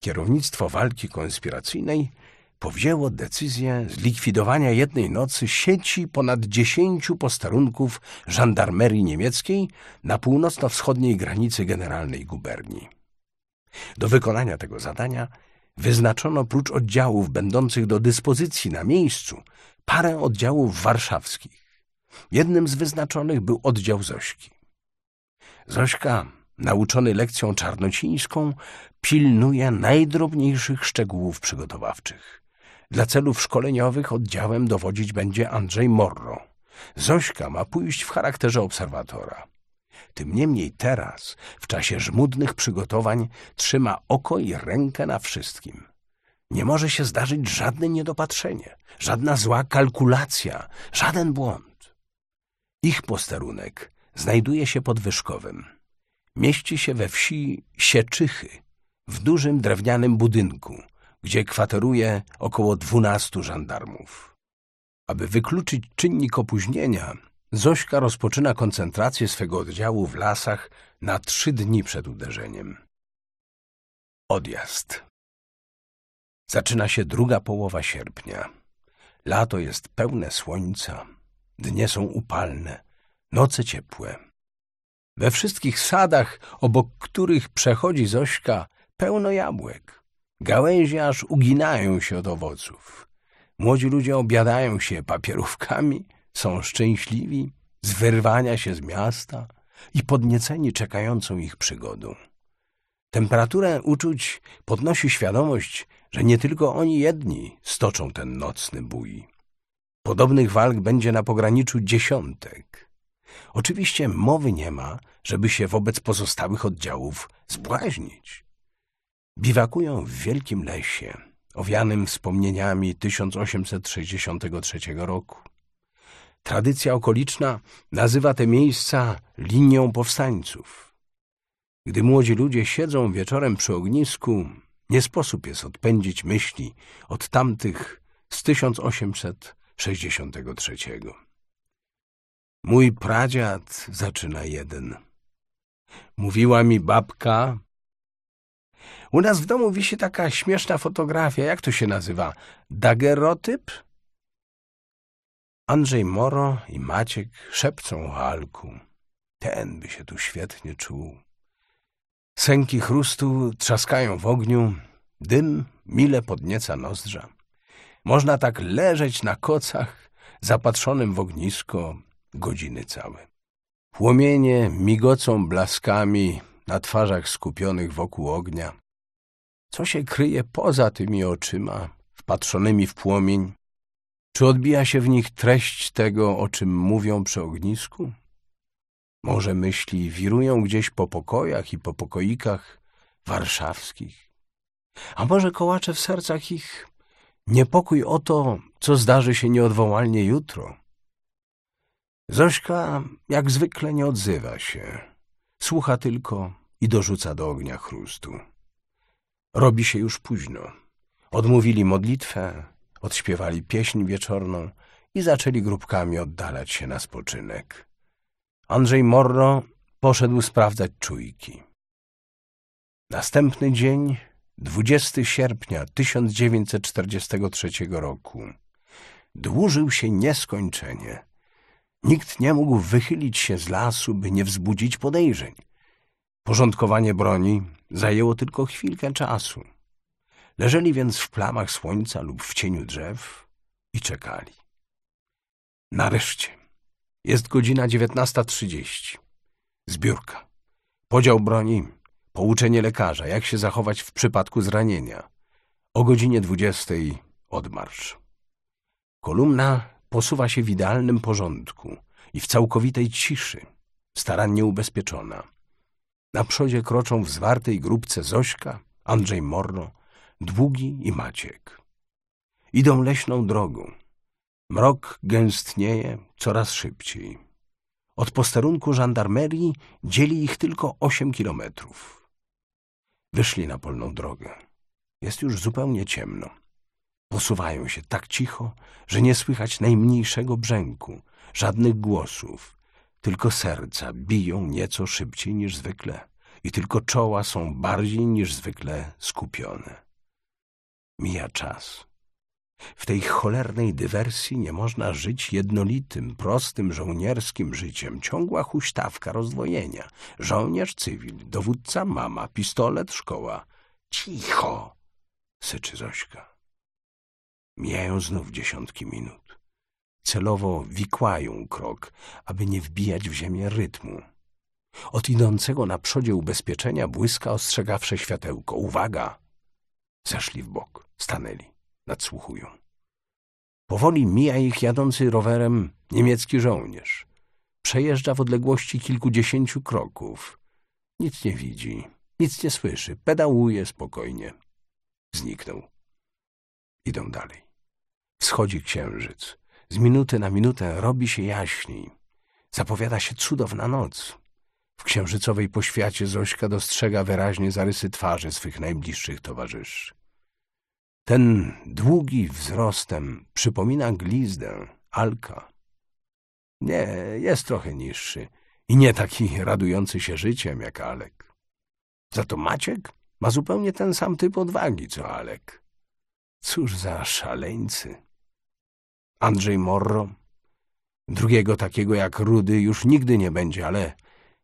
Kierownictwo walki konspiracyjnej powzięło decyzję zlikwidowania jednej nocy sieci ponad dziesięciu posterunków żandarmerii niemieckiej na północno-wschodniej granicy generalnej guberni. Do wykonania tego zadania wyznaczono prócz oddziałów będących do dyspozycji na miejscu parę oddziałów warszawskich. Jednym z wyznaczonych był oddział Zośki. Zośka, nauczony lekcją czarnocińską, pilnuje najdrobniejszych szczegółów przygotowawczych. Dla celów szkoleniowych oddziałem dowodzić będzie Andrzej Morro. Zośka ma pójść w charakterze obserwatora. Tym niemniej teraz, w czasie żmudnych przygotowań, trzyma oko i rękę na wszystkim. Nie może się zdarzyć żadne niedopatrzenie, żadna zła kalkulacja, żaden błąd. Ich posterunek znajduje się pod Wyszkowem. Mieści się we wsi Sieczychy, w dużym drewnianym budynku, gdzie kwateruje około dwunastu żandarmów. Aby wykluczyć czynnik opóźnienia, Zośka rozpoczyna koncentrację swego oddziału w lasach na trzy dni przed uderzeniem. Odjazd. Zaczyna się druga połowa sierpnia. Lato jest pełne słońca, dnie są upalne, noce ciepłe. We wszystkich sadach, obok których przechodzi Zośka, pełno jabłek. Gałęzie aż uginają się od owoców. Młodzi ludzie obiadają się papierówkami, są szczęśliwi z wyrwania się z miasta i podnieceni czekającą ich przygodą. Temperaturę uczuć podnosi świadomość, że nie tylko oni jedni stoczą ten nocny bój. Podobnych walk będzie na pograniczu dziesiątek. Oczywiście mowy nie ma, żeby się wobec pozostałych oddziałów zbłaźnić. Biwakują w wielkim lesie, owianym wspomnieniami 1863 roku. Tradycja okoliczna nazywa te miejsca linią powstańców. Gdy młodzi ludzie siedzą wieczorem przy ognisku, nie sposób jest odpędzić myśli od tamtych z 1863. Mój pradziad zaczyna jeden. Mówiła mi babka, u nas w domu wisi taka śmieszna fotografia, jak to się nazywa? Dagerotyp? Andrzej Moro i Maciek szepcą o Halku. Ten by się tu świetnie czuł. Sęki chrustu trzaskają w ogniu, dym mile podnieca nozdrza. Można tak leżeć na kocach, zapatrzonym w ognisko, godziny całe. Płomienie migocą blaskami na twarzach skupionych wokół ognia. Co się kryje poza tymi oczyma, wpatrzonymi w płomień? Czy odbija się w nich treść tego, o czym mówią przy ognisku? Może myśli wirują gdzieś po pokojach i po pokoikach warszawskich? A może kołacze w sercach ich niepokój o to, co zdarzy się nieodwołalnie jutro? Zośka jak zwykle nie odzywa się. Słucha tylko i dorzuca do ognia chrustu. Robi się już późno. Odmówili modlitwę, odśpiewali pieśń wieczorną i zaczęli grupkami oddalać się na spoczynek. Andrzej Morro poszedł sprawdzać czujki. Następny dzień, 20 sierpnia 1943 roku, dłużył się nieskończenie. Nikt nie mógł wychylić się z lasu, by nie wzbudzić podejrzeń. Porządkowanie broni zajęło tylko chwilkę czasu. Leżeli więc w plamach słońca lub w cieniu drzew i czekali. Nareszcie jest godzina dziewiętnasta trzydzieści. Zbiórka. Podział broni, pouczenie lekarza, jak się zachować w przypadku zranienia. O godzinie dwudziestej odmarsz. Kolumna posuwa się w idealnym porządku i w całkowitej ciszy, starannie ubezpieczona. Na przodzie kroczą w zwartej grupce Zośka, Andrzej Morno, Długi i Maciek. Idą leśną drogą. Mrok gęstnieje coraz szybciej. Od posterunku żandarmerii dzieli ich tylko osiem kilometrów. Wyszli na polną drogę. Jest już zupełnie ciemno. Posuwają się tak cicho, że nie słychać najmniejszego brzęku, żadnych głosów, tylko serca biją nieco szybciej niż zwykle i tylko czoła są bardziej niż zwykle skupione. Mija czas. W tej cholernej dywersji nie można żyć jednolitym, prostym, żołnierskim życiem. Ciągła huśtawka rozdwojenia. Żołnierz cywil, dowódca mama, pistolet szkoła. Cicho! syczy Zośka. Mijają znów dziesiątki minut. Celowo wikłają krok, aby nie wbijać w ziemię rytmu. Od idącego na przodzie ubezpieczenia błyska ostrzegawsze światełko. Uwaga! Zeszli w bok, stanęli, nadsłuchują. Powoli mija ich jadący rowerem niemiecki żołnierz. Przejeżdża w odległości kilkudziesięciu kroków. Nic nie widzi, nic nie słyszy, pedałuje spokojnie. Zniknął. Idą dalej. Wschodzi księżyc. Z minuty na minutę robi się jaśniej. Zapowiada się cudowna noc. W księżycowej poświacie Zośka dostrzega wyraźnie zarysy twarzy swych najbliższych towarzyszy. Ten długi wzrostem przypomina glizdę, Alka. Nie, jest trochę niższy i nie taki radujący się życiem jak Alek. Za to Maciek ma zupełnie ten sam typ odwagi co Alek. Cóż za szaleńcy. Andrzej Morro. Drugiego takiego jak Rudy już nigdy nie będzie, ale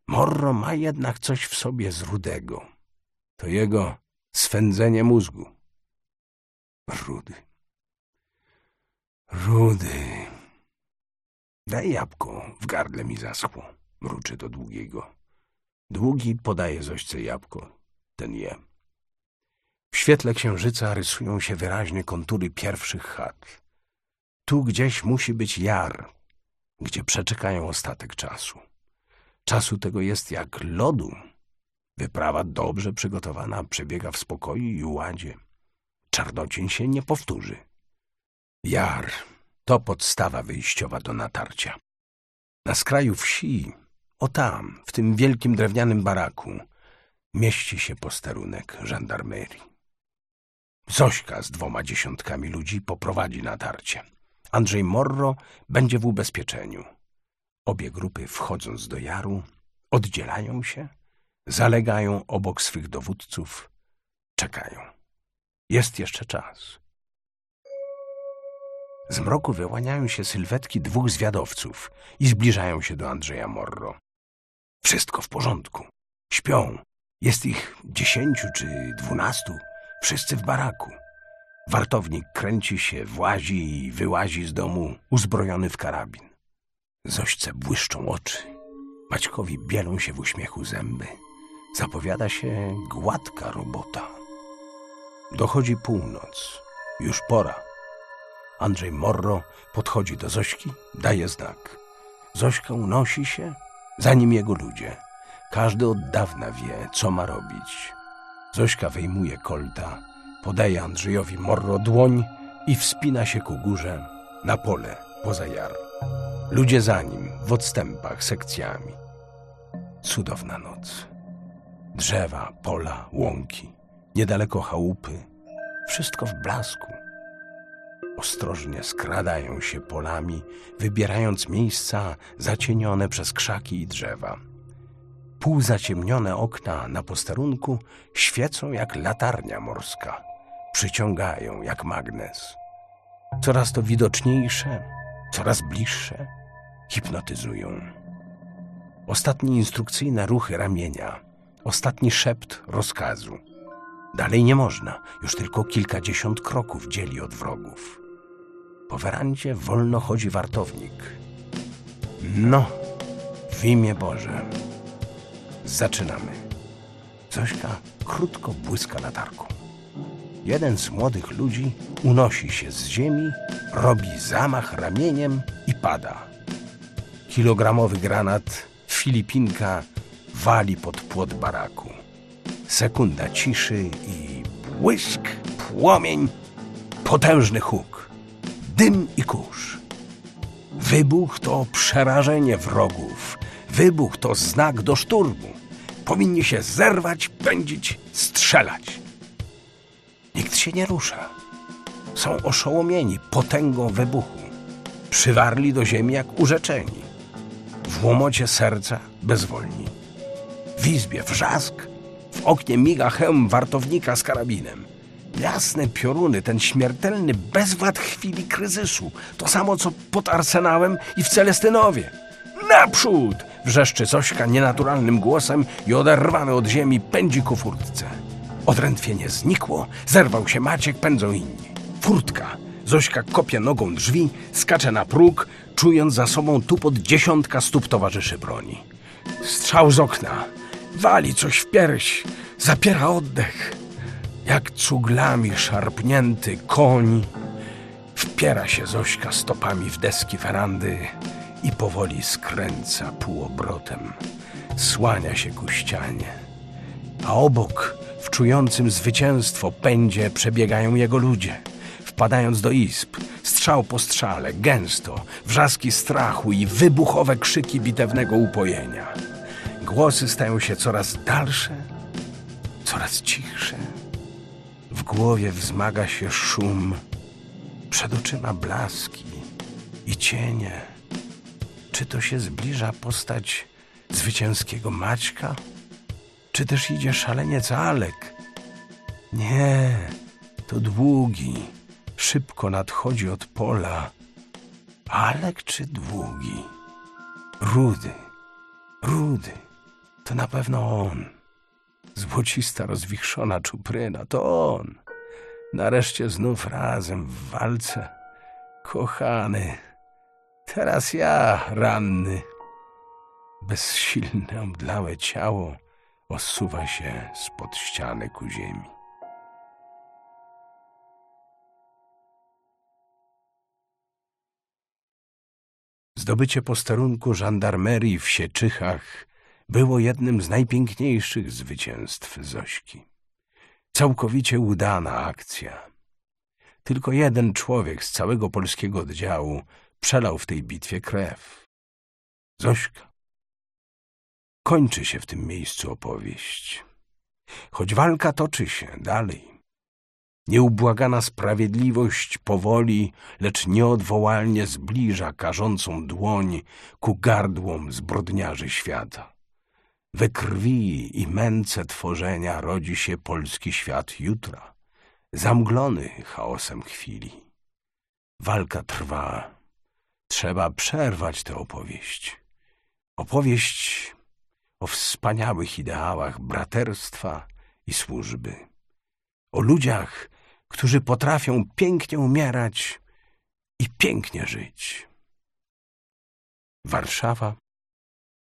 Morro ma jednak coś w sobie z Rudego. To jego swędzenie mózgu. Rudy. Rudy. Daj jabłko, w gardle mi zaschło. Mruczy do długiego. Długi podaje Zośce jabłko. Ten je. W świetle księżyca rysują się wyraźnie kontury pierwszych chat. Tu gdzieś musi być jar, gdzie przeczekają ostatek czasu. Czasu tego jest jak lodu. Wyprawa dobrze przygotowana przebiega w spokoju i ładzie. Czarnocień się nie powtórzy. Jar to podstawa wyjściowa do natarcia. Na skraju wsi, o tam, w tym wielkim drewnianym baraku, mieści się posterunek żandarmerii. Zośka z dwoma dziesiątkami ludzi poprowadzi natarcie. Andrzej Morro będzie w ubezpieczeniu. Obie grupy, wchodząc do jaru, oddzielają się, zalegają obok swych dowódców, czekają. Jest jeszcze czas. Z mroku wyłaniają się sylwetki dwóch zwiadowców i zbliżają się do Andrzeja Morro. Wszystko w porządku. Śpią. Jest ich dziesięciu czy dwunastu. Wszyscy w baraku. Wartownik kręci się, włazi i wyłazi z domu, uzbrojony w karabin. Zośce błyszczą oczy. Maćkowi bielą się w uśmiechu zęby. Zapowiada się gładka robota. Dochodzi północ. Już pora. Andrzej Morro podchodzi do Zośki, daje znak. Zośka unosi się, za nim jego ludzie. Każdy od dawna wie, co ma robić. Zośka wyjmuje kolta, podaje Andrzejowi Morro dłoń i wspina się ku górze, na pole, poza jar. Ludzie za nim, w odstępach, sekcjami. Cudowna noc. Drzewa, pola, łąki, niedaleko chałupy. Wszystko w blasku. Ostrożnie skradają się polami, wybierając miejsca zacienione przez krzaki i drzewa. Półzaciemnione okna na posterunku świecą jak latarnia morska, przyciągają jak magnes. Coraz to widoczniejsze, coraz bliższe, hipnotyzują. Ostatnie instrukcyjne ruchy ramienia, ostatni szept rozkazu. Dalej nie można, już tylko kilkadziesiąt kroków dzieli od wrogów. Po werandzie wolno chodzi wartownik. No, w imię Boże. Zaczynamy. Zośka krótko błyska latarką. Jeden z młodych ludzi unosi się z ziemi, robi zamach ramieniem i pada. Kilogramowy granat Filipinka wali pod płot baraku. Sekunda ciszy i błysk, płomień, potężny huk, dym i kurz. Wybuch to przerażenie wrogów. Wybuch to znak do szturmu. Powinni się zerwać, pędzić, strzelać. Się nie rusza. Są oszołomieni potęgą wybuchu. Przywarli do ziemi jak urzeczeni. W łomocie serca bezwolni. W izbie wrzask, W oknie miga hełm wartownika z karabinem. Jasne pioruny, ten śmiertelny bezwład chwili kryzysu. To samo co pod Arsenałem i w Celestynowie. Naprzód! Wrzeszczy Zośka nienaturalnym głosem i oderwany od ziemi pędzi ku furtce. Odrętwienie znikło, zerwał się Maciek, pędzą inni. Furtka. Zośka kopie nogą drzwi, skacze na próg, czując za sobą tupot dziesiątka stóp towarzyszy broni. Strzał z okna. Wali coś w pierś, zapiera oddech. Jak cuglami szarpnięty koń, wpiera się Zośka stopami w deski werandy i powoli skręca półobrotem. Słania się ku ścianie. A obok, w czującym zwycięstwo pędzie, przebiegają jego ludzie. Wpadając do izb, strzał po strzale, gęsto, wrzaski strachu i wybuchowe krzyki bitewnego upojenia. Głosy stają się coraz dalsze, coraz cichsze. W głowie wzmaga się szum, przed oczyma blaski i cienie. Czy to się zbliża postać zwycięskiego Maćka? Czy też idzie szaleniec Alek? Nie, to długi, szybko nadchodzi od pola. Alek czy długi? Rudy, rudy, to na pewno on. Złocista, rozwichrzona czupryna, to on. Nareszcie znów razem w walce. Kochany, teraz ja ranny. Bezsilne, omdlałe ciało osuwa się spod ściany ku ziemi. Zdobycie posterunku żandarmerii w Sieczychach było jednym z najpiękniejszych zwycięstw Zośki. Całkowicie udana akcja. Tylko jeden człowiek z całego polskiego oddziału przelał w tej bitwie krew. Zośka. Kończy się w tym miejscu opowieść. Choć walka toczy się dalej. Nieubłagana sprawiedliwość powoli, lecz nieodwołalnie zbliża karzącą dłoń ku gardłom zbrodniarzy świata. We krwi i męce tworzenia rodzi się polski świat jutra, zamglony chaosem chwili. Walka trwa. Trzeba przerwać tę opowieść. Opowieść o wspaniałych ideałach braterstwa i służby. O ludziach, którzy potrafią pięknie umierać i pięknie żyć. Warszawa,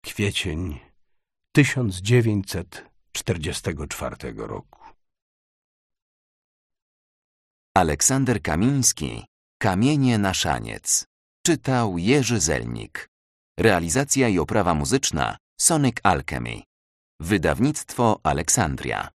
kwiecień 1944 roku. Aleksander Kamiński Kamienie na szaniec Czytał Jerzy Zelnik Realizacja i oprawa muzyczna Sonic Alchemy. Wydawnictwo Aleksandria